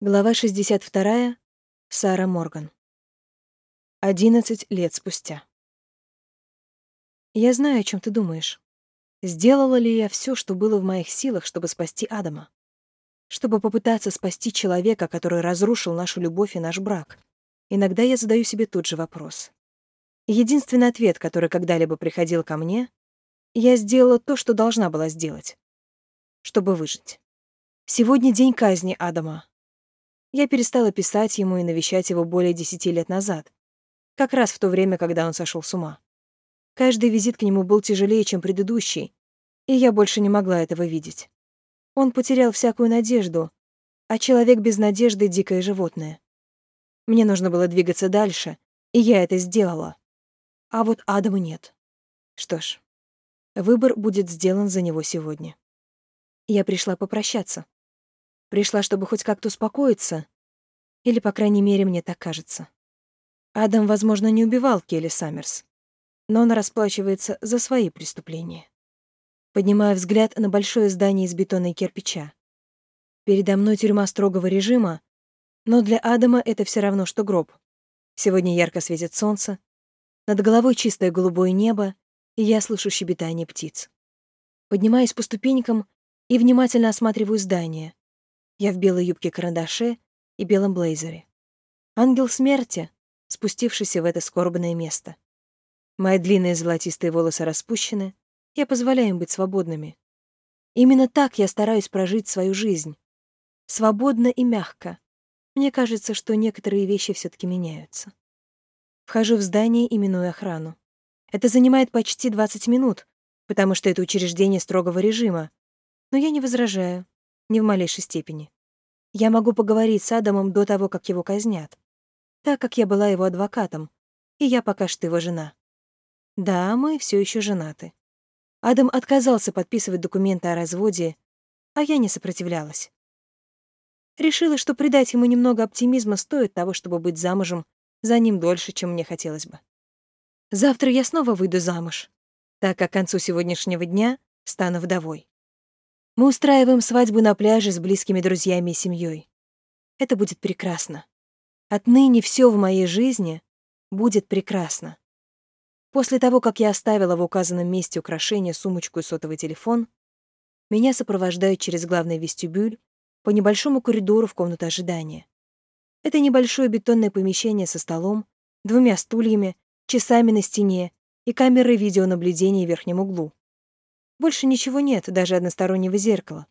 Глава 62. Сара Морган. 11 лет спустя. Я знаю, о чем ты думаешь. Сделала ли я все, что было в моих силах, чтобы спасти Адама? Чтобы попытаться спасти человека, который разрушил нашу любовь и наш брак? Иногда я задаю себе тот же вопрос. Единственный ответ, который когда-либо приходил ко мне, я сделала то, что должна была сделать, чтобы выжить. Сегодня день казни Адама, я перестала писать ему и навещать его более десяти лет назад, как раз в то время, когда он сошел с ума. Каждый визит к нему был тяжелее, чем предыдущий, и я больше не могла этого видеть. Он потерял всякую надежду, а человек без надежды — дикое животное. Мне нужно было двигаться дальше, и я это сделала. А вот Адаму нет. Что ж, выбор будет сделан за него сегодня. Я пришла попрощаться. Пришла, чтобы хоть как-то успокоиться. Или, по крайней мере, мне так кажется. Адам, возможно, не убивал Келли Саммерс, но он расплачивается за свои преступления. Поднимаю взгляд на большое здание из бетона и кирпича. Передо мной тюрьма строгого режима, но для Адама это все равно, что гроб. Сегодня ярко светит солнце, над головой чистое голубое небо, и я слышу щебетание птиц. Поднимаюсь по ступенькам и внимательно осматриваю здание. Я в белой юбке-карандаше и белом блейзере. Ангел смерти, спустившийся в это скорбное место. Мои длинные золотистые волосы распущены, я позволяю им быть свободными. Именно так я стараюсь прожить свою жизнь. Свободно и мягко. Мне кажется, что некоторые вещи все таки меняются. Вхожу в здание и миную охрану. Это занимает почти 20 минут, потому что это учреждение строгого режима. Но я не возражаю. Ни в малейшей степени. Я могу поговорить с Адамом до того, как его казнят, так как я была его адвокатом, и я пока что его жена. Да, мы все еще женаты. Адам отказался подписывать документы о разводе, а я не сопротивлялась. Решила, что придать ему немного оптимизма стоит того, чтобы быть замужем за ним дольше, чем мне хотелось бы. Завтра я снова выйду замуж, так как к концу сегодняшнего дня стану вдовой. Мы устраиваем свадьбу на пляже с близкими друзьями и семьей. Это будет прекрасно. Отныне все в моей жизни будет прекрасно. После того, как я оставила в указанном месте украшения, сумочку и сотовый телефон, меня сопровождают через главный вестибюль по небольшому коридору в комнату ожидания. Это небольшое бетонное помещение со столом, двумя стульями, часами на стене и камерой видеонаблюдения в верхнем углу. Больше ничего нет, даже одностороннего зеркала.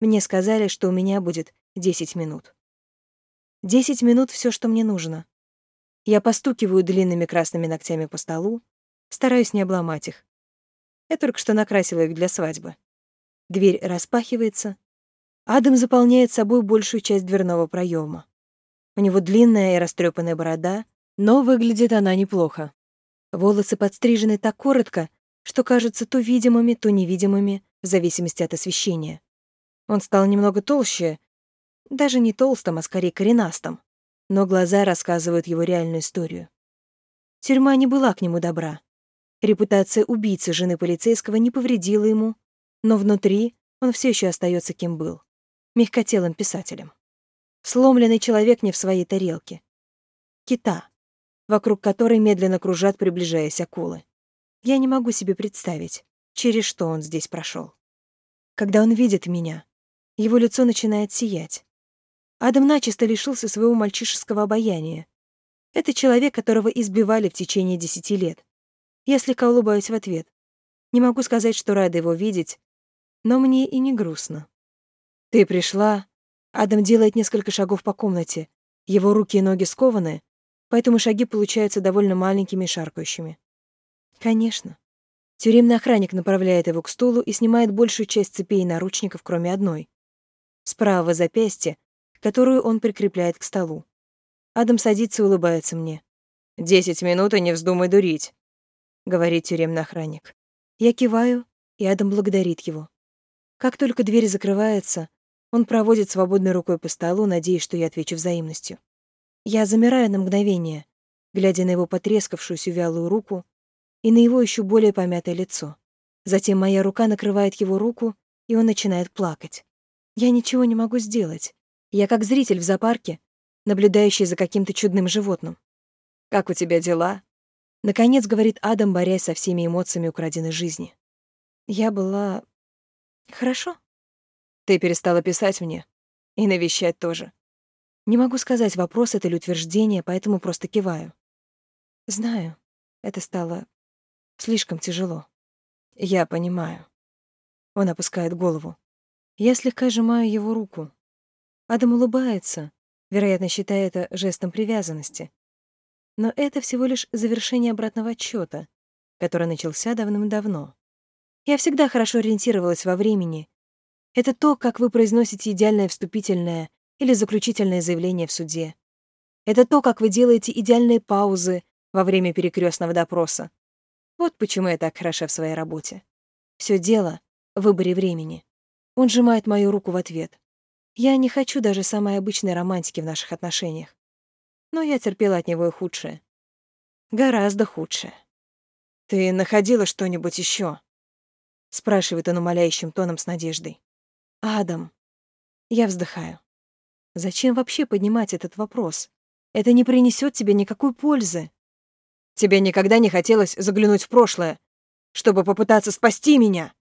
Мне сказали, что у меня будет 10 минут. 10 минут — все, что мне нужно. Я постукиваю длинными красными ногтями по столу, стараюсь не обломать их. Я только что накрасила их для свадьбы. Дверь распахивается. Адам заполняет собой большую часть дверного проема. У него длинная и растрепанная борода, но выглядит она неплохо. Волосы подстрижены так коротко, что кажутся то видимыми, то невидимыми, в зависимости от освещения. Он стал немного толще, даже не толстым, а скорее коренастым, но глаза рассказывают его реальную историю. Тюрьма не была к нему добра. Репутация убийцы жены полицейского не повредила ему, но внутри он все еще остается кем был — мягкотелым писателем. Сломленный человек не в своей тарелке. Кита, вокруг которой медленно кружат, приближаясь акулы. Я не могу себе представить, через что он здесь прошел. Когда он видит меня, его лицо начинает сиять. Адам начисто лишился своего мальчишеского обаяния. Это человек, которого избивали в течение десяти лет. Я слегка улыбаюсь в ответ. Не могу сказать, что рада его видеть, но мне и не грустно. «Ты пришла?» Адам делает несколько шагов по комнате. Его руки и ноги скованы, поэтому шаги получаются довольно маленькими и шаркающими. Конечно. Тюремный охранник направляет его к стулу и снимает большую часть цепей и наручников, кроме одной. С правого запястья, которую он прикрепляет к столу. Адам садится и улыбается мне. «Десять минут и не вздумай дурить», — говорит тюремный охранник. Я киваю, и Адам благодарит его. Как только дверь закрывается, он проводит свободной рукой по столу, надеясь, что я отвечу взаимностью. Я замираю на мгновение, глядя на его потрескавшуюся вялую руку, и на его еще более помятое лицо. Затем моя рука накрывает его руку, и он начинает плакать. Я ничего не могу сделать. Я как зритель в зоопарке, наблюдающий за каким-то чудным животным. «Как у тебя дела?» Наконец, говорит Адам, борясь со всеми эмоциями украденной жизни. Я была... Хорошо. Ты перестала писать мне. И навещать тоже. Не могу сказать, вопрос это или утверждение, поэтому просто киваю. Знаю, это стало слишком тяжело. Я понимаю. Он опускает голову. Я слегка сжимаю его руку. Адам улыбается, вероятно, считая это жестом привязанности. Но это всего лишь завершение обратного отсчета, который начался давным-давно. Я всегда хорошо ориентировалась во времени. Это то, как вы произносите идеальное вступительное или заключительное заявление в суде. Это то, как вы делаете идеальные паузы во время перекрестного допроса. Вот почему я так хороша в своей работе. Все дело в выборе времени. Он сжимает мою руку в ответ. Я не хочу даже самой обычной романтики в наших отношениях. Но я терпела от него и худшее. Гораздо худшее. «Ты находила что-нибудь еще? спрашивает он умоляющим тоном с надеждой. «Адам». Я вздыхаю. Зачем вообще поднимать этот вопрос? Это не принесет тебе никакой пользы. Тебе никогда не хотелось заглянуть в прошлое, чтобы попытаться спасти меня?»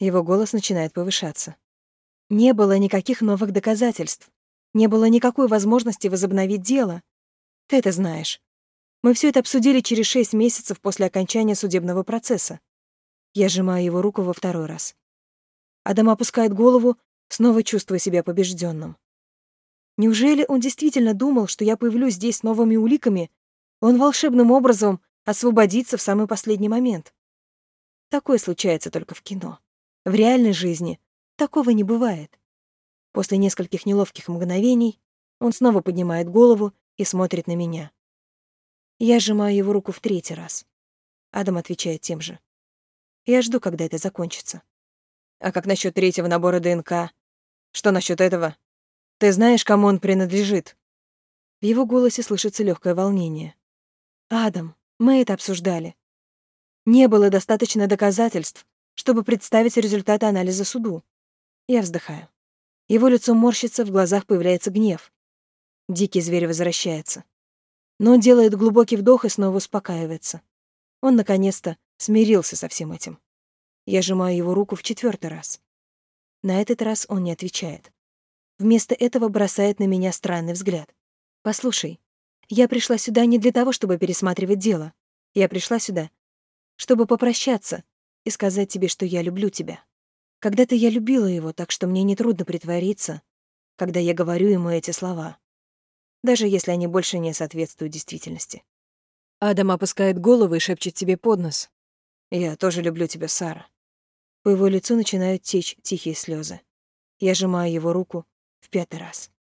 Его голос начинает повышаться. Не было никаких новых доказательств. Не было никакой возможности возобновить дело. Ты это знаешь. Мы все это обсудили через шесть месяцев после окончания судебного процесса. Я сжимаю его руку во второй раз. Адам опускает голову, снова чувствуя себя побежденным. Неужели он действительно думал, что я появлюсь здесь с новыми уликами, он волшебным образом освободится в самый последний момент? Такое случается только в кино. В реальной жизни Такого не бывает. После нескольких неловких мгновений он снова поднимает голову и смотрит на меня. Я сжимаю его руку в третий раз. Адам отвечает тем же. Я жду, когда это закончится. А как насчет третьего набора ДНК? Что насчет этого? Ты знаешь, кому он принадлежит? В его голосе слышится легкое волнение. Адам, мы это обсуждали. Не было достаточно доказательств, чтобы представить результаты анализа суду. Я вздыхаю. Его лицо морщится, в глазах появляется гнев. Дикий зверь возвращается. Но он делает глубокий вдох и снова успокаивается. Он, наконец-то, смирился со всем этим. Я сжимаю его руку в четвертый раз. На этот раз он не отвечает. Вместо этого бросает на меня странный взгляд. «Послушай, я пришла сюда не для того, чтобы пересматривать дело. Я пришла сюда, чтобы попрощаться и сказать тебе, что я люблю тебя». Когда-то я любила его, так что мне нетрудно притвориться, когда я говорю ему эти слова, даже если они больше не соответствуют действительности. Адам опускает голову и шепчет тебе под нос. «Я тоже люблю тебя, Сара». По его лицу начинают течь тихие слезы. Я сжимаю его руку в пятый раз.